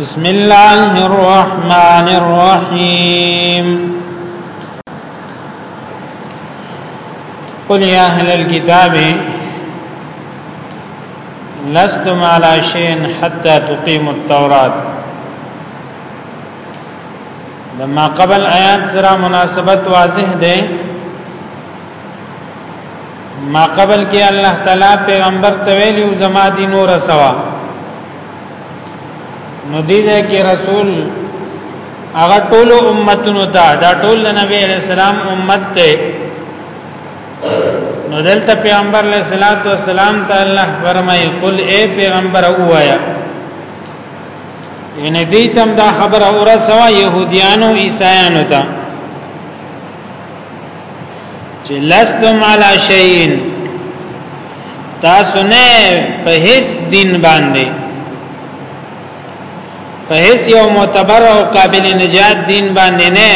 بسم الله الرحمن الرحيم قل يا أهل الكتاب لستم على شيء حتى تقيموا التوراة لما قبل آيات سرا مناسبت واضح ده ما قبل کې الله تعالی پیغمبر تویلی او زما دین ور سوا نو دې ده کې رسول هغه ټول امتونو ته دا ټول نبی علیہ السلام امت ته نو دلته پیغمبر علیہ الصلوۃ والسلام ته الله فرمایي قل اے پیغمبر اوایا ان دې تم دا خبره اورسوا يهوديانو عیسایانو ته چې لستم علی شیئن تاسو نه په هیڅ دین باندې په هیڅ یو معتبر او قابل نجات دین باندې نه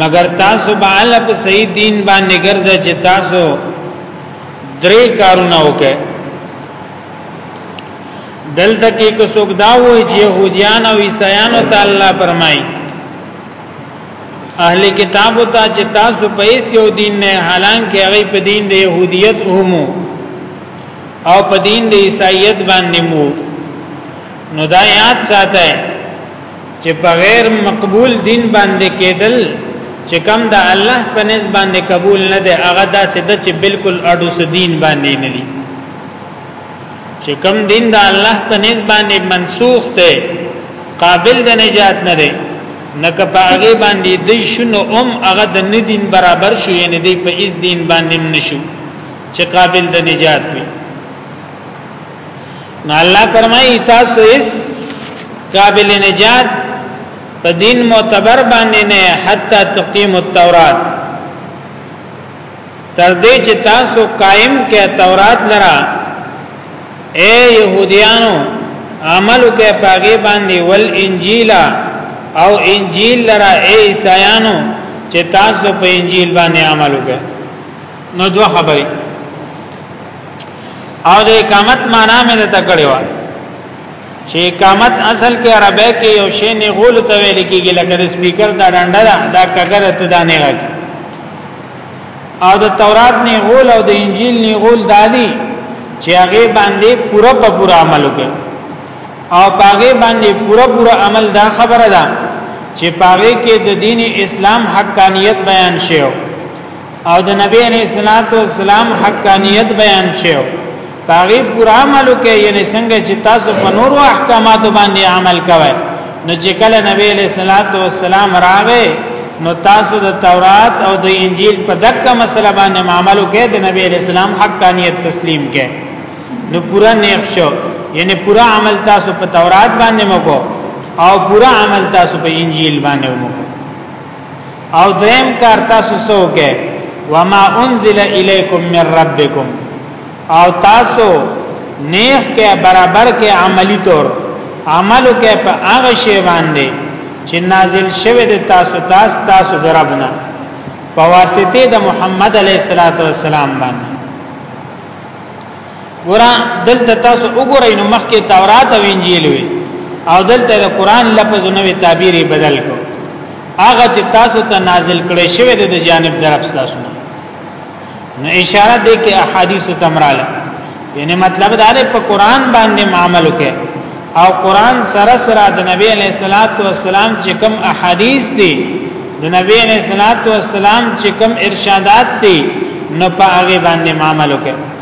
مگر تاسو به الله په صحیح دین باندې ګرځي چې تاسو درې کارونه وکړئ دلته کې کو څوک دا وایي چې يهوديان او عیسایانو ته الله فرمایي اهل کتاب ته چې تاسو په هیڅ یو دین نه حالانکه هغه په دین د يهودیت هم او په دین د عیسایت باندې مو نو دا یاد ساته چې په غیر مقبول دین باندې کېدل چې کم د الله په نس باندې قبول نه دی هغه دا سده چې بالکل اډو سدین باندې نه دی چې کم دین د الله په نس باندې منسوخ دی قابل د نجات نه دی نه کپاغه باندې د شنو ام هغه د ندین برابر شو یعنی د په اس دین باندې نشو چې قابل د نجات وي نو الله فرمایي تاسو اس قابل نجات په دین معتبر باندې نه حتی تقیم التورات تر دې چې تاسو قائم کې تورات لرا اے يهوديانو عمل کې پاګې باندې ول انجیل او انجیل لرا اے عیسایانو چې تاسو په انجیل باندې عمل وکړئ نو دوه خبرې او د اقامت معنا مې ته کړې و چې اقامت اصل کې عربی کې یو شی نه غول ته ویل کېږي لکه سپیکر دا ډنډه دا کګره ته دا نه راځي او د تورات نه غول او د انجیل نه غول دادی چې هغه باندې پوره په پوره عمل وکړي او هغه باندې پوره پوره عمل دا خبره ده چې هغه کې د دین اسلام حقانیت بیان شوی او د نبی علیہ الصلوۃ والسلام حقانیت بیان شوی پاغي پورا عملو کې یعنی څنګه چې تاسو په نور احکامات باندې عمل کوئ نو چې کله نبی له صلوات و سلام راغې نو تاسو د تورات او د انجیل په دغه مسله باندې عملو کې د نبی له سلام حقانیت تسلیم کې نو پورا نیک شو یعنی پورا عمل تاسو په تورات باندې مکو او پورا عمل تاسو په انجیل باندې مکو او دریم کار تاسو سوګه وما انزل الیکم من ربکم او تاسو نیخ کې برابر کې عملی طور عملو کې په هغه شی باندې چې نازل شوه د تاسو تاسو تاسو دربنه په واسطه د محمد علیه الصلاۃ والسلام باندې ګور دلته تاسو وګورئ نو مخکې تورات او انجیل وی او دلته د قران لفظ نو تعبیر بدل کو هغه چې تاسو ته نازل کړي شوی د جانب درف تاسو نو اشاره دې کې احادیث تمراله یعنی مطلب دا دی په قران باندې معامل وکړي او قران سره سره د نبی علیہ الصلات والسلام چې کوم احادیث دي د نبی علیہ الصلات والسلام چې کوم ارشادات دي نو په هغه باندې معامل وکړي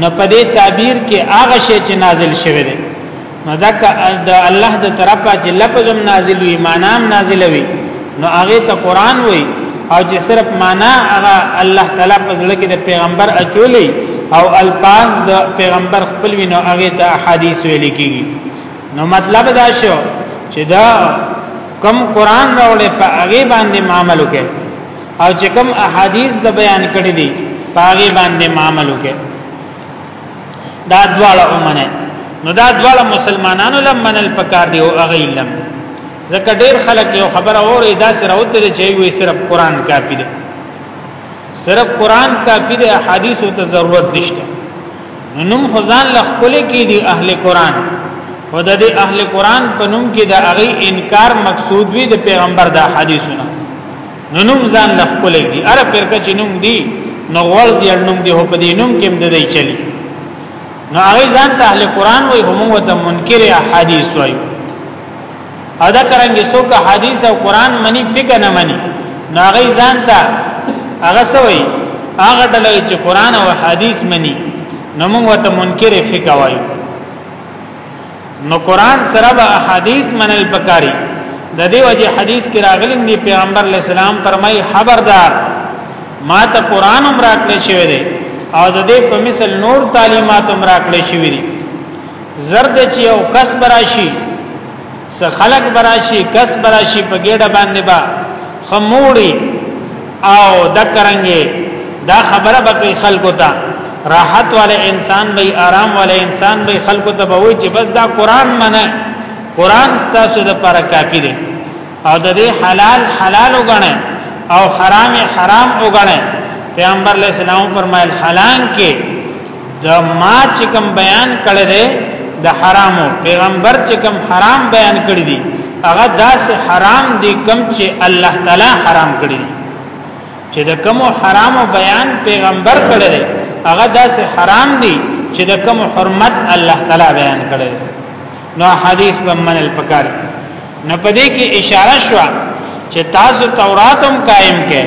نو په دې تعبیر کې هغه شی چې نازل شوی دی نو دا د الله د طرفه چې لفظ هم نازل وي معنا هم نازل وي نو هغه ته قران وي او چې صرف معنا هغه الله تعالی په ځل کې د پیغمبر اچولې او الفاظ د پیغمبر خپل وینو هغه ته احادیث ویل کیږي نو مطلب دا شو چې دا کم قران راولې په هغه باندې معاملو کې او چې کوم احادیث د بیان کړی دي پاغي باندې معامل وکړي دا دواړه ومنه نو دا دواړه مسلمانانو لمنل پکار دی او هغه علم ځکه ډیر خلک یو خبره اوري دا سره وته چې وی صرف قران کافی دی صرف قران کافی دی احادیث ته ضرورت نشته نوم خزان لخپل کې دی اهل قران خود دې اهل قران په نوم کې د هغه انکار مقصود وی د پیغمبر د حدیثونه نو نوم ځان د خپل دی اره پرکه چې نوم دی نو ور زیړ نوم دی هو په دې نوم کې مده دی چلی نو هغه ځان ته اهل قران وای هم و ته منکر احادیث وای ادا کرانګي څوک حدیث او قران منی فکر نه منی نو هغه ځان ته هغه سوی هغه ډلې چې قران او حدیث منی نو موږ ته منکر فکر وایو نو قران سره به احادیث منل پکاري د دې وجه حدیث کې راغلي دی پیغمبر علی السلام فرمای خبردار ما ته قران هم راکړی شوی دی او د دې په مثل نور تعلیمات هم راکړی شوی دی زرد چې او کس براشي س خلق براشي کس براشي په ګډه باندې با خموړي او دا کرانګي دا خبره بکې خلکو ته راحت والے انسان به آرام والے انسان به خلکو ته به وای چې بس دا قران منه قران ستاسو د پر کافی دی او د دې حلال حلال وګڼه او حرام حرام وګڼه پیغمبر علیہ السلام فرمایل حلال کې د ما چې کوم بیان کړی دی د حرامو پیغمبر چې کوم حرام بیان کړی دی هغه داس حرام دی کم چې الله تعالی حرام کړی دی چې د کوم حرامو بیان پیغمبر کړی دی هغه داس حرام دی چې د کوم حرمت الله تعالی بیان کړی دی نو حدیث به منل پکار نو پدې کې اشاره شو چې تاسو تورات هم قائم کړئ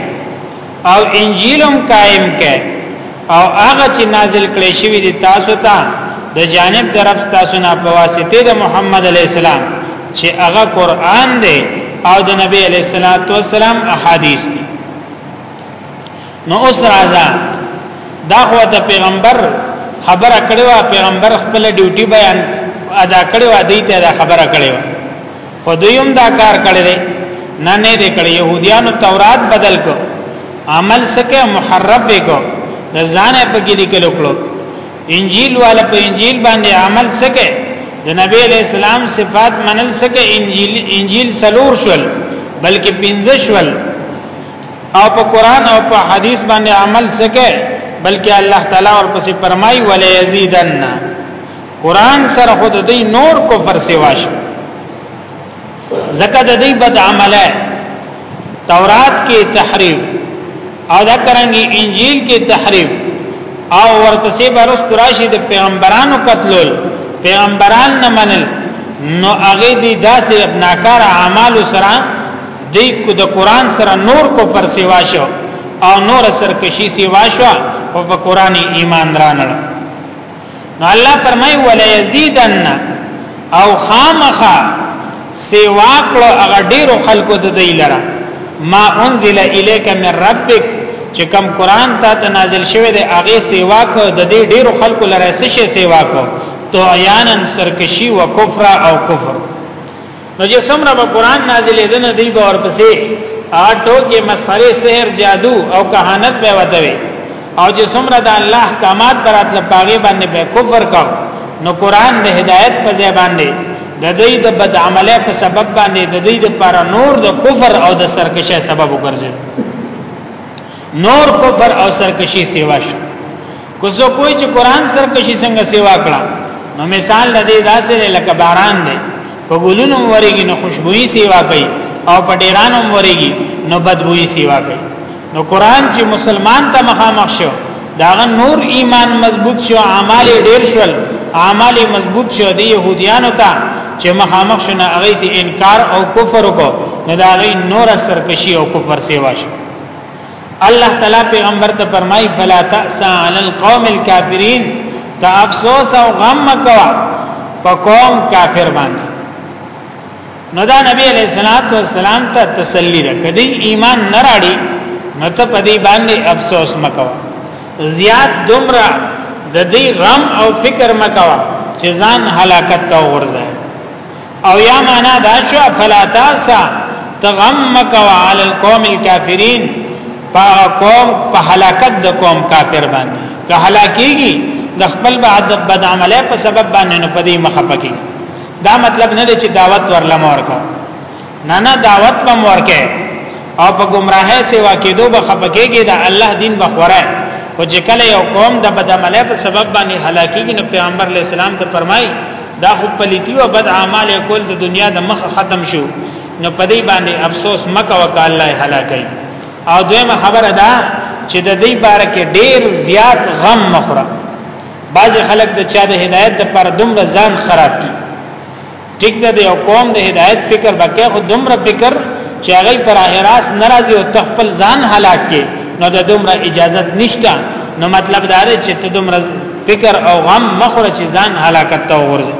او انجیلم قائم کړي او هغه چې نازل کړي شوی دي تاسو ته د جانب د رب تاسو نه په واسطه د محمد علی السلام چې هغه قران دی او د نبی علی صلوات و سلام احادیث دي نو اوس راځه دا خو ته پیغمبر خبره کړې و پیغمبر خپل ډیوټي بیان ادا کړې و دې ته خبره کړې و په دویم دا کار کړی دی نه نه دی کړی يهوديانو تورات بدل کو عمل سکه محرف وکړو د ځانه په کې لیکل وکړو انجیل والا په انجیل باندې عمل سکه د نبی علیہ السلام صفات منل سکه انجیل انجیل سلور شول بلکې پنځه شول او په قران او په حدیث باندې عمل سکه بلکې الله تعالی ورپسې فرمایي ولې یزیدن قران سره خود دی نور کفر سیواش زکه د دې بد عمله تورات کې تحریف او دا کرانګي انجیل کې تحریف او ورپسې بارس تراشی د پیغمبرانو قتلول پیغمبران نه منل نو هغه دي داسې ناکار اعمال سره دی کو د قران سره نور کو پر سیوا شو او نور سرکشي سیوا شو او په قران ایمان رانړ نو الله فرمای ولا یزیدن او خامخا سیوا کړو هغه ډیرو خلکو د دی لره ما انزل الیک من ربک چې کوم قران ته ته نازل شوی دی هغه سیوا کو د دې ډیرو خلکو لره څه شی سیوا کو تو عیانن سرکشی و کفر او کفر نو چې څومره به قران نازلې ده نه دی به ورپسې اټو کې مسخره سحر جادو او کهانت به وته وي او چې څومره د الله احکامات برات لپاره باندې به کفر کو نو قران د هدایت په ځای باندې د دې د بد عمله په سبب باندې د دې د پر نور د کفر او د سرکشه سبب وګرځي نور کفر او سرکشي سیوا شو کو زه کوی چې قران سر کشي څنګه سیوا کړه نو مثال لدی داسې لکه باران دی په ګلونو وريږي نو خوشبوئی سیوا کوي او په ډیرانو وريږي نو بدبوئی سیوا کوي نو قران چې مسلمان ته مخامخ شو داغه نور ایمان مضبوط شو اعمال ډیر شول اعمال مضبوط شو دی يهوديانو ته چې مخامخ شنه هغه ته انکار او کفر وکړو نو دا غي نور سرکشي او کفر سیوا شو الله تعالی پیغمبر ته فرمای فلا تاسا علی القوم الكافرین ته افسوس او غم مکوا په قوم کافر باندې نو دا نبی علیہ الصلوۃ والسلام ته تسلی ده کدی ایمان نه راړي نو ته په دې باندې افسوس مکوا زیات دومره د دې غم او فکر مکوا چې ځان هلاکت ته ورځي او یا معنا دا شو فلا تاسا تغمک وعلى القوم الكافرين پاغه قوم په هلاکت د قوم کافر باندې که هلاکیږي د خپل بعد بد عمله په سبب باندې نه پدې مخه پکې دا مطلب نه دی چې دعوت ورلمور کا نه نه دعوت بم ورکه او په گمراهه سیوا کېدو به خپکیږي د الله دین بخوره او چې کله یو قوم د بدعمله په سبب باندې هلاکیږي نو پیغمبر علی السلام ته فرمایي دا خو پلیتی او بد اعمال کول د دنیا د مخ ختم شو نو پدې باندې افسوس مکه وک الله هلاکي او دویمه خبره ده چې د دې باره کې ډیر زیات غم مخره بعض خلک د چا د هدایت لپاره دومره ځان خراب کی ټیک ده یو قوم د هدایت فکر بکې خو دومره فکر چې هغه پر احراس ناراضي او تخپل ځان هلاک کې نو د دومره اجازه نشته نو مطلب دا دی چې ته دومره فکر او غم مخره چې ځان هلاکت ته ورځي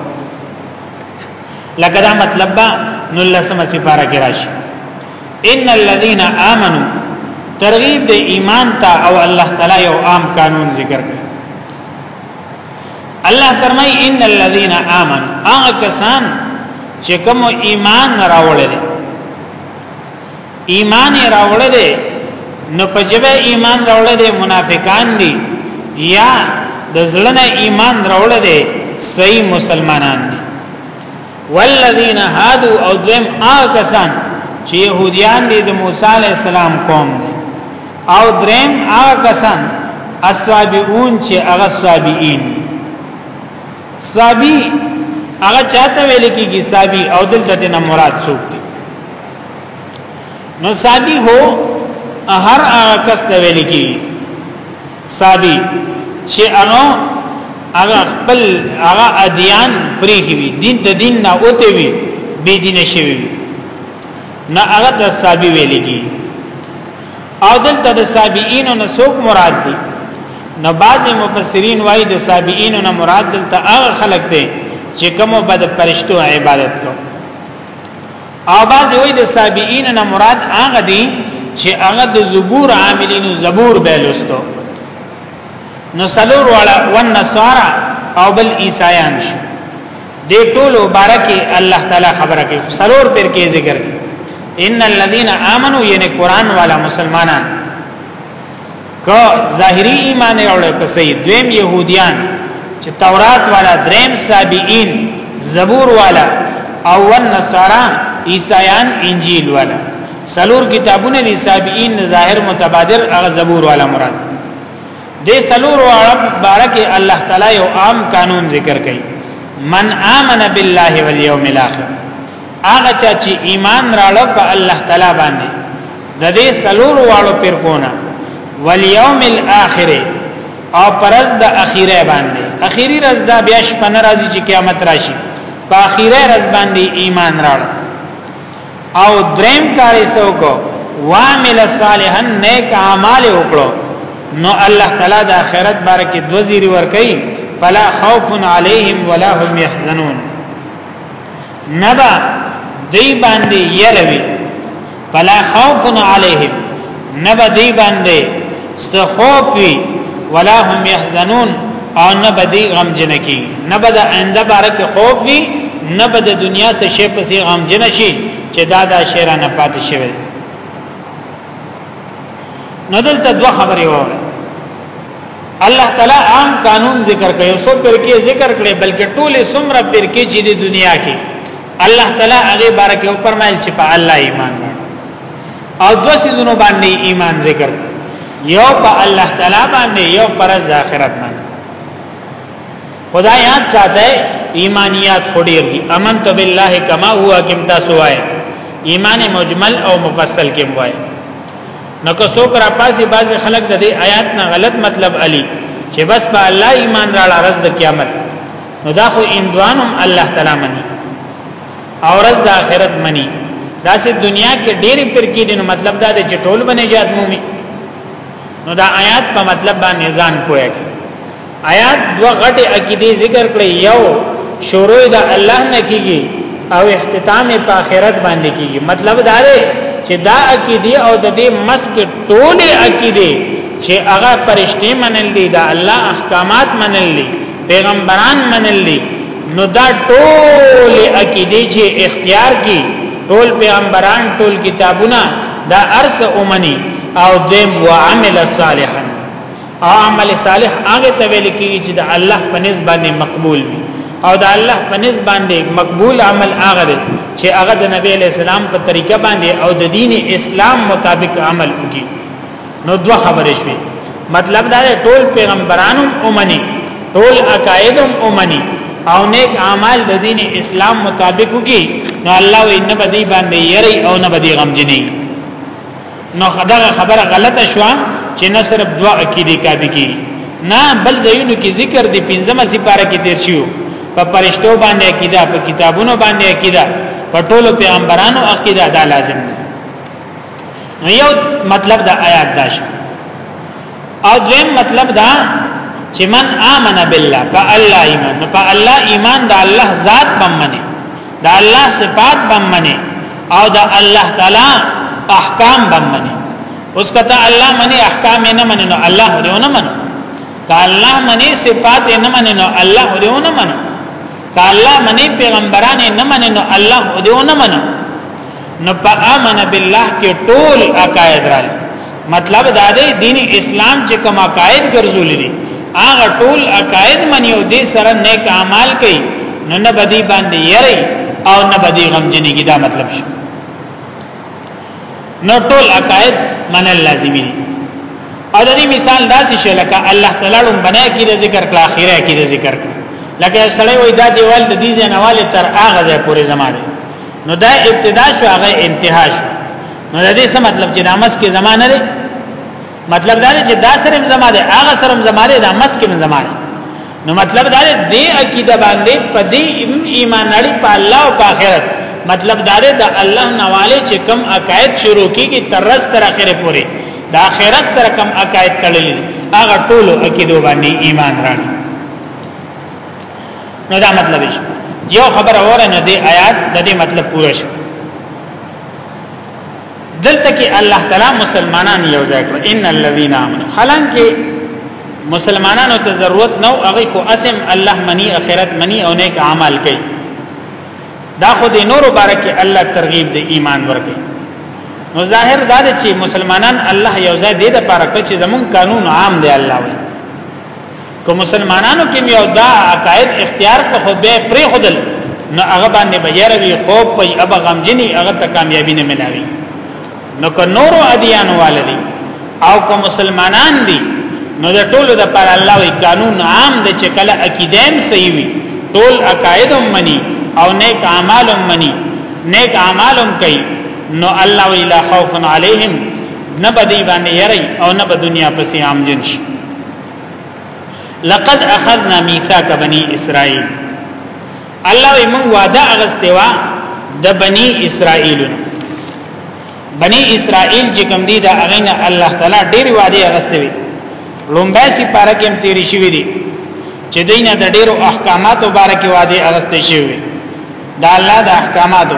لکه دا مطلب با نو لسمه سپاره کې راشي ان الذين امنوا ترغیب د ایمان ته او الله تعالی یو عام قانون ذکر کړ الله فرمای ان الذين امنوا هغه کسان چې کوم ایمان راوړل ایمان راوړل نو په جبه ایمان راوړل دي منافقان دي یا د زړه ایمان راوړل دي صحیح مسلمانان دي والذین هادو او دویم آکسان چې يهوديان دي د موسی علی السلام قوم دي او دریم آکسان اسوابیون چې هغه سوابیین سوابی هغه چاته ویل کیږي سوابی او دلته د مراد څوک دي نو سوابی هو هر هغه کس ته ویل کیږي صحابي چې هغه هغه خپل هغه ادیان پریږي وي دین د دین نه اوته وي بی دین شي وي نه هغه د صحابي ویلږي او دلته د صحابین نه څوک مراد دي نو بعض مفسرین وایي د صحابین نه مراد دلته هغه خلک دي چې کومه بد پرشتو عبادت کوي او باز وی د سابعین نه مراد هغه دي چې هغه د زبور عاملینو زبور به لستو نو سلور والا ون نسوارا او بل عیسایان شو دې ټول مبارکي الله تعالی خبره کوي سلور پر کې ذکر ان الذين امنوا یعنی قران والا مسلمانان که ظاهری ایمان راوړل کسي دویم يهوديان چې تورات والا دریم سابعين زبور والا او نصارا عیسایان انجیل والا سلور کتابونه دي سابعين ظاهر متبادر هغه زبور والا مراد دې سلور عرب بارک الله تعالی یو عام قانون ذکر کړي من آمن بالله واليوم الاخر هغه چې ایمان راړو په الله تعالی باندې د دې سلور واړو فرقونه والیوم الاخر او پرز د اخیره باندې اخیری رز دا بیا شپه ناراضی چې قیامت راشي په اخیره رز باندې ایمان راړ او دریم کاری سو کو وامل صالحا نیک اعمال وکړو نو الله تعالی د اخرت باره کې د وزیر ور کوي فلا خوف علیهم ولا هم يحزنون نبا دی باندې يروي فلا خوف عليهم نبا دی باندې استخوفي ولا هم يحزنون او نبا دی غم جنکی نبا د آینده باره کې خوف وي نبا د دنیا څخه شي پسې غم جنشي چې دا دا شعر نه پاتې شوی نو دلته دوه خبرې وره الله تعالی عام قانون ذکر کړي او سو پر کې ذکر کړي بلکې ټوله سمره پر کې چې د دنیا کې الله تعالی هغه بارک او پرمایل چې په الله ایمان او دو سيزونو باندې ایمان ذکر یو په الله تعالی باندې یو پر آخرت باندې خدای یاد ساته ایمانیات خډیر دي امن تو بالله کما هوا کم تاسو وای ایمان مجمل او مفصل کم وای نو که څوک را پاسي بعض خلک د دې آیات نه غلط مطلب علي چې بس په الله ایمان راړه رز د قیامت نو دا خو اندوانم الله تعالی مني او رز د آخرت مني دا سه دنیا کې ډېر پر کې دي نو مطلب دا دی چې ټول بنجات مومي نو دا آیات په مطلب باندې ځان کوی آیات دو غټه عقیده ذکر کړی یو شروع د الله نه کیږي او اختتام په آخرت باندې کیږي مطلب دا دی چې دا عقیده او د دې مسک ټوله عقیده چې هغه پرشته منل دي دا الله احکامات منل دي پیغمبران منل دي نو دا ټول عقیده چې اختیار کی ټول پیغمبران ټول کتابونه دا ارس اومنی او دیم وعمل صالحا عمل صالح هغه ته ویل کیږي چې د الله په نسبت باندې مقبول وي او د الله په نسبت باندې مقبول عمل هغه دی چې هغه د نبی علی السلام په طریقه باندې او د دین اسلام مطابق عمل وکړي نو دوه خبرې شوې مطلب دا دی ټول پیغمبرانو اومني ټول عقاید اومني او نیک اعمال د دین اسلام مطابق وکړي نو الله وي نه بدی باندې یری او نه بدی غمجنی نو خدغه خبره غلطه شو چې نه صرف دوا عقیده کابه کی نه بل ځایونو کې ذکر دی پنځمه سپاره کې تیر شو په پرشتو باندې عقیده په کتابونو باندې عقیده په ټولو پیغمبرانو عقیده دا لازم دی نو یو مطلب دا آیات دا شو او دویم مطلب دا چې من آمن بالله په الله ایمان په الله ایمان دا الله ذات بمنه د الله صفات بمنه او د الله تعالی احکام بمنه اوس کته الله منی احکام نه منی نو الله دې نه منی که الله منی صفات نه منی نو الله دې نه منی که الله منی پیغمبران نه منی نو الله دې نه منی نو په امن بالله کې ټول عقاید راځي مطلب دا دی دین اسلام چې کوم عقاید ګرځول دي هغه ټول عقاید منی او دې سره نیک اعمال کوي نو نه بدی باندې یری او نه بدی غمجنې کی دا مطلب شي نو ټول عقاید منل لازمي دي او د دې مثال داسې شي لکه الله تعالی لوم بنا کې د ذکر کړه اخیره کې د ذکر کړه لکه سړی وای دا دیوال د دې ځنواله تر اغه ځای پورې زمانه نو دا ابتدا شو هغه انتها شو نو د دې څه مطلب چې دا مس کې زمانه لري مطلب دا چې دا سره زمانه ده هغه سره زمانه ده مس کې زمانه نو مطلب دا دی عقیده باندې په دې ایمان لري په الله او په آخرت مطلب دا دی د الله نواله چې کم عقاید شروع کیږي تر رس تر اخره پورې د آخرت سره کم عقاید تړلې هغه ټول عقیدو باندې ایمان راړي نو دا مطلب شو یو خبر اور نه دی آیات د دې مطلب پوره شو دلته کې الله تعالی مسلمانان یو ځای کړ ان الذين امنوا حالانکه مسلمانانو ته ضرورت نو هغه کو اسم الله منی اخرت منی او نیک اعمال کوي دا خو د نور مبارک الله ترغیب د ایمان ورکړي نو ظاهر دا چې مسلمانان الله یو ځای دې د پاره کړ چې زمون قانون عام دی الله وي که مسلمانانو کې یو دا عقاید اختیار په خو به پرې خدل نو هغه باندې بجره وی خو په ابا غمجنی هغه ته کامیابی نه ملاوي نو که نورو ادیان والدي او که مسلمانان دي نو د ټولو د پر الله وی قانون عام د چې کله عقیدهم صحیح وي ټول عقاید هم مني او نیک اعمال هم مني نیک اعمال هم کوي نو الله وی لا خوف علیهم نه بدی باندې یری او نه په دنیا پسې عام جن شي لقد اخذنا میثاق بنی اسرائیل الله وی موږ وعده اغستوا د بنی اسرائیل بنی اسرائیل چې کوم دي دا اغینه الله تعالی ډیر وعده اغستوي لومبه سي پارا کې تیری شوی دي چې دینه د ډیرو احکاماتو باره کې وعده اغستې شوی دا الله د احکاماتو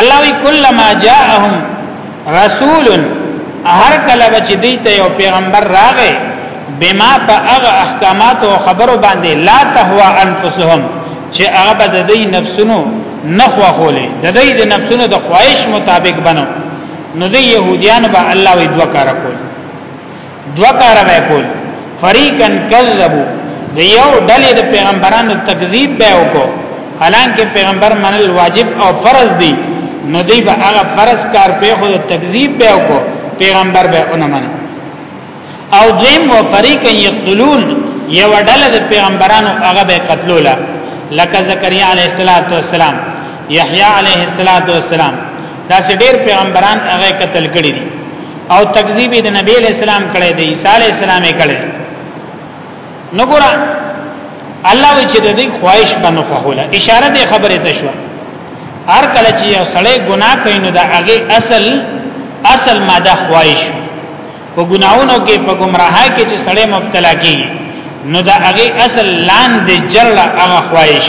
الله وی کله ما جاءهم رسول هر کله بچ دی ته یو پیغمبر راغې بما فاغ احکامات او خبرو باندې لا تهوا انفسهم چې هغه بد دی نفسونو نخوا خولې د دې د نفسونو د خواهش مطابق بنو نو د يهوديان به الله وي دوه کار کوي دوا کار به کول فریقا کذبوا د یو ډلې د پیغمبرانو تکذیب به وکړو حالانکه پیغمبر منل واجب او فرض دي نو دی به هغه فرض کار په خود تکذیب به وکړو پیغمبر به اونه منه او دویم و فریقا یقتلون یو ډله د پیغمبرانو هغه به قتلوله لکه زکریا علیه السلام یحیی علیه السلام دا سه ډیر پیغمبران هغه قتل کړی دي او تکذیب د نبی علیہ السلام کړي د عیسی علیہ السلام کړي نو ګور الله وی چې د دې خواهش باندې خوله اشاره د خبره ته شو هر کله چې یو سړی ګناه کوي نو د هغه اصل اصل ماده خواهش په ګناونو کې په گمراهۍ کې چې سړی مبتلا کیږي نو د هغه اصل لاندې جرړه هغه خواهش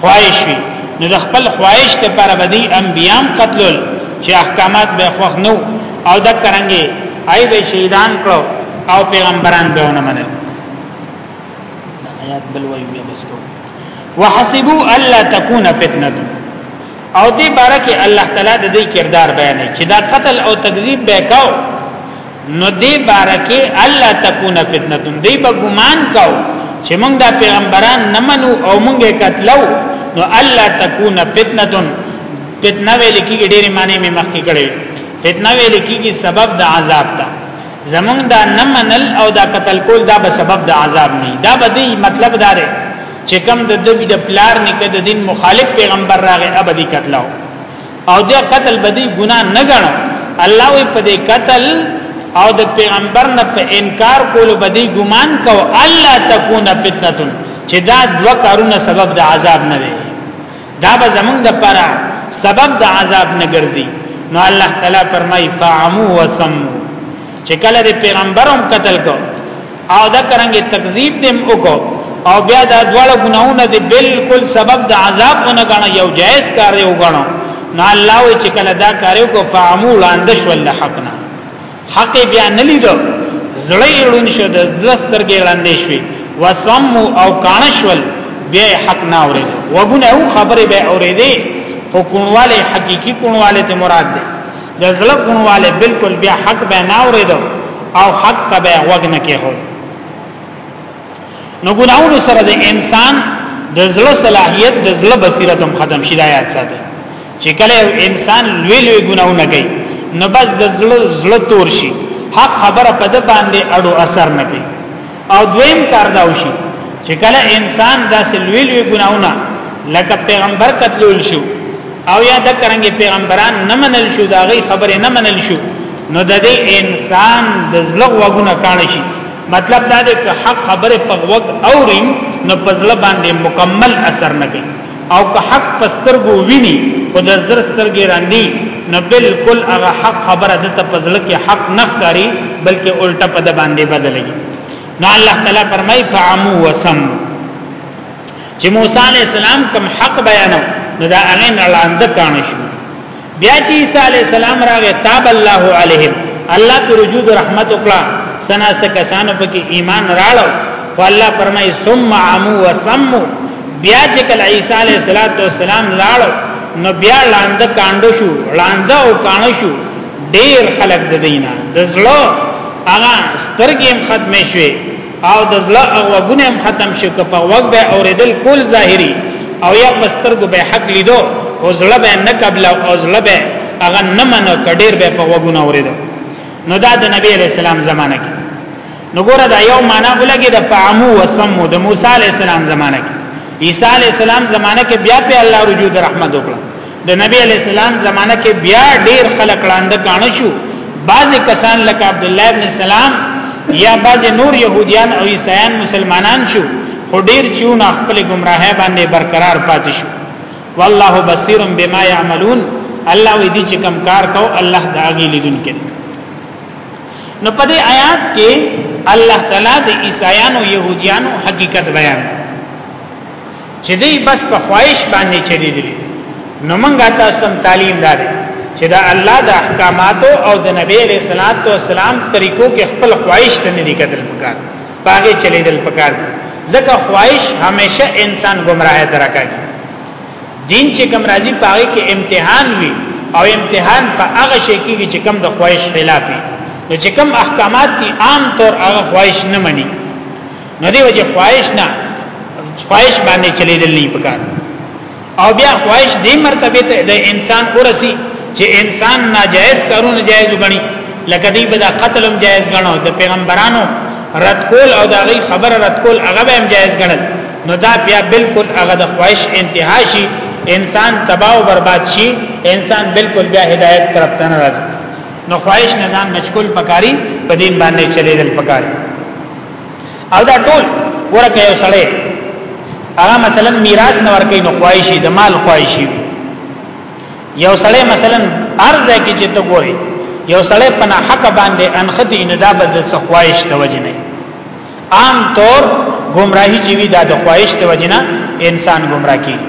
خواهش وي نو د خپل خواهش لپاره بدی انبیام قتلول چې احکامات به خوښ نو او د کرنګي آی به شهیدان کړو او پیغمبران به ونه منل آیات بل وایو بیا بس کو وحسبوا الا تكون فتنه او دې بارکه الله تعالی د دې کردار بیانې چې دا قتل او تکذیب به کاو نو دې بارکه الله تکونه فتنه دې به ګمان کو چې موږ د پیغمبران نه منو او موږ قتلو نو الله تکونه فتنه فتنه ویل کېږي ډېری معنی مې مخکې کړې فتنه ویل کېږي سبب د عذاب ته زمونږ دا نه منل او دا قتل کول دا به سبب د عذاب نه دا به دی مطلب دا دی چې کم د دوی د پلار نکد دین مخالف پیغمبر راغی ابدی قتلو او دا قتل بدی ګناه نه غنو الله وی په دې قتل او د پیغمبر نه په انکار کولو بدی ګمان کو الله تکونه فتنه چې دا دوه کارونه سبب د عذاب نه وي دا به زمونږ د پره سبب د عذاب نه ګرځي نو الله تعالی فرمای فعمو وسمو چې کله د پیغمبرم قتل کو او دا کرانګي تکذیب دیم وکړو او بیا دا دواړه ګناونه دی بالکل سبب د عذاب نه غنه یو جائز کار یو غنه نو الله وی چې کله دا کار کو فعمو لاند شو الله حقنا حق بیا نه لیدو زړی لون شو د دسترګې لاندې شوی وسم او کانشول بیا حق نه اورید وګونه خبره به اوریدې او کونواله حقيقي کونواله ته مراد ده د زړه غونواله بالکل بیا حق به نه اورید او حق ته به وګ نه کېخو نو ګناونو سره د انسان د زړه صلاحیت د زړه بصیرت هم ختم شي آیات ساته چې کله انسان لوی لوی ګناونه کوي نو بس د زړه زړه تور شي حق خبره په د باندې اړو اثر نه کوي او دویم کار دا وشي چې کله انسان داسې لوی لوی ګناونه لکه پیغمبر قتلول شو او یا د کرنګ پیغمبران نه منل شو دا غي خبره نه منل شو نو د دې انسان د زلغ وګونه کان شي مطلب دا دی چې حق خبره په وخت اورین نو په زړه باندې مکمل اثر نه کوي او که حق پسترګو ویني خو د زړه سترګې راندي نو بالکل هغه حق خبره د ته پزړه کې حق نه ښکاری بلکې الټه په د باندې بدلږي نو الله تعالی فرمای فعمو وسم چې موسی علی السلام کوم حق بیانو نو دا هغه نه لاندې کانه شو بیا چې عیسی علی السلام راغی تاب الله علیهم الله پر وجود رحمت وکړه سنا سه کسانو په کې ایمان راړو خو الله فرمای ثم عمو وسمو بیا چې کله عیسی علی السلام لاړو نو بیا لاند کاندو شو لاند او کانو شو ډیر خلق د دینه د زړه هغه سترګې ختمې شوې او د زړه غوګونه هم ختم شي که په وګ به اوریدل کول ظاهري او یا مستر کو به حق لیدو او زړه به نه قبل او زړه به هغه نه منو کډیر به په وګونه اوریدو نو دا د نبی علی السلام زمانه کې نو ګوره دا یو معنا ولګي د پامو وسمو د موسی علی السلام زمانه کې عیسی علی السلام زمانه کې بیا په الله رجوع د رحمت وکړه د نبی علی السلام زمانہ کې بیا ډیر خلک لاند کانه شو بعض کسان لکه عبد الله ابن سلام یا بعض نور يهوديان او عیسایان مسلمانان شو خو ډیر چون خپل گمراهه باندې برقرار پاتې شو والله بصیر بما يعملون الله وی دي چې کم کار کو الله دا غي لیدونکي نو په دې آیات کې الله تعالی د عیسایانو يهوديانو حقیقت بیان چې دی بس په خواهش باندې چلی دی نو مونږه تاسو ته تعلیم دار چې دا الله د احکاماتو او د نبی علیہ الصلوۃ والسلام طریقو کې خپل خواهش ته نه دی کتل پکار باغې چلی دل پکار ځکه خواهش همیشه انسان گمراه درکای دین چې کوم راځي پاره کې امتحان وي او امتحان په هغه شي کې چې کوم د خواهش خلاف وي نو چې کوم احکامات دي عام طور هغه خواهش نه مني نو دی وجه خواهش نه خواهش باندې چلیدل نه پکار او بیا خواهش دې مرتبه ته د انسان ورسی چې انسان ناجائز کارونه جائز وګڼي لکه دی به د قتل هم جائز غنو د پیغمبرانو رد کول او د غي خبره رد کول هغه به هم جائز غنل نو دا بیا بالکل هغه د خواهش انتها شي انسان تباہ او برباد شي انسان بالکل بیا هدایت طرف ته ناراض نو خواهش نه ځان مشغول پکاري په دین باندې چلیدل پکاري او دا ټول ورکه یو سړی هغه مثلا میراث نه ورکې نو خواهشي د مال خواهشي یو سړی مثلا ارزه کې چې ته ګوري یو سړی په حق باندې انخت اندا بد خواهش ته وجه نه عام طور گمراهی چې وی دا د خواهش ته وجه نه انسان گمراه کیږي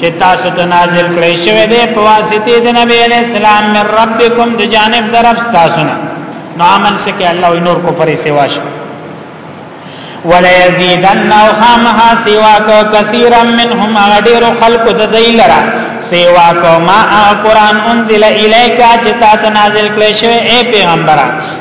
چې تاسو ته نازل کړی شوی دی په واسطه د نبی علی السلام من ربکم د جانب درف تاسو نه نو عمل سکه الله نور کو پرې سیوا شو ولا یزیدن او خامها سیوا کو کثیرا منهم غدیر خلق د دیلرا سیوا کو ما قران انزل الیک چې تاسو نازل کړی شوی اے پیغمبره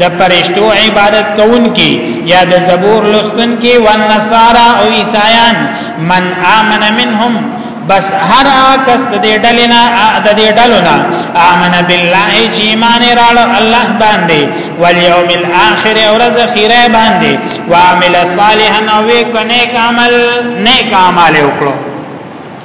د پرشتو عبادت کوونکی یا د زبور لستونکی و نصارا او عیسایان من آمن منهم بس هر کس د دې ډلنا د دې ډلنا امن بالله چې ایمان راړ الله باندې والیوم الاخر اورز خیره باندې وعمل صالحا او وکنه عمل نیک عمل وکړو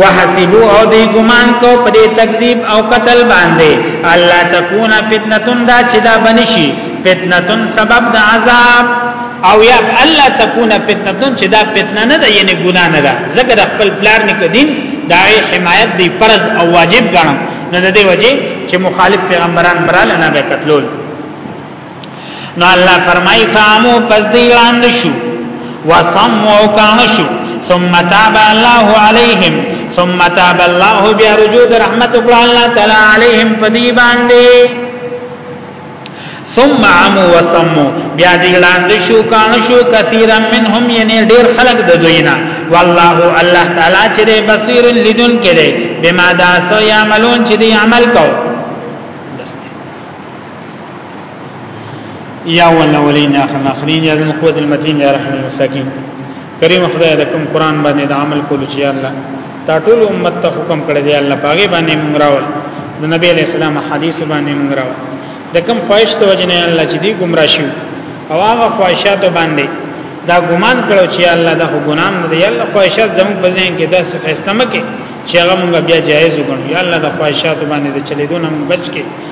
وحسبو او دی ګمان کو په دې تکذیب او قتل باندې الله تکون فتنتون دا چې دا بنشي فتنتون سبب د عذاب او یا الله تکون فتنتون چې دا فتنه نه ده یعنی ګناه نه ده ځکه د خپل پلار نه کدین دا حمایت دی فرض او واجب ګڼم نه د دې وجه چې مخالف پیغمبران براله نه قتلول نو الله فرمای فامو پس دی لاند شو وصمو کان شو ثم تاب الله عليهم ثم تاب الله بیا رجوع رحمت الله تعالی عليهم پدی باندې ثم عمو وسمو بیا دی لاند شو کان شو کثیرا منهم یعنی ډیر خلق د دوینا والله الله تعالی چې بصیر لدن کړي بما داسو یعملون چې دی عمل کوي یا ولولین اخر اخرین یا القوت المتین یا رحم المساکین کریم خدای د کوم قران باندې د عمل کولو چې الله تا ټول امت ته حکم کړی دی الله پاګه باندې مونږ راول د نبی علی السلام حدیث باندې مونږ راول د کوم خواهش ته وجنه الله چې دی گمراه شي او هغه خواهشات باندې دا ګمان کړو چې الله دا ګنام نه دی الله خواهشات زموږ په ذهن کې داسې فیصله مکه چې هغه مونږ بیا جایز وګڼو یا الله دا خواهشات باندې د چلیدو نه بچ کې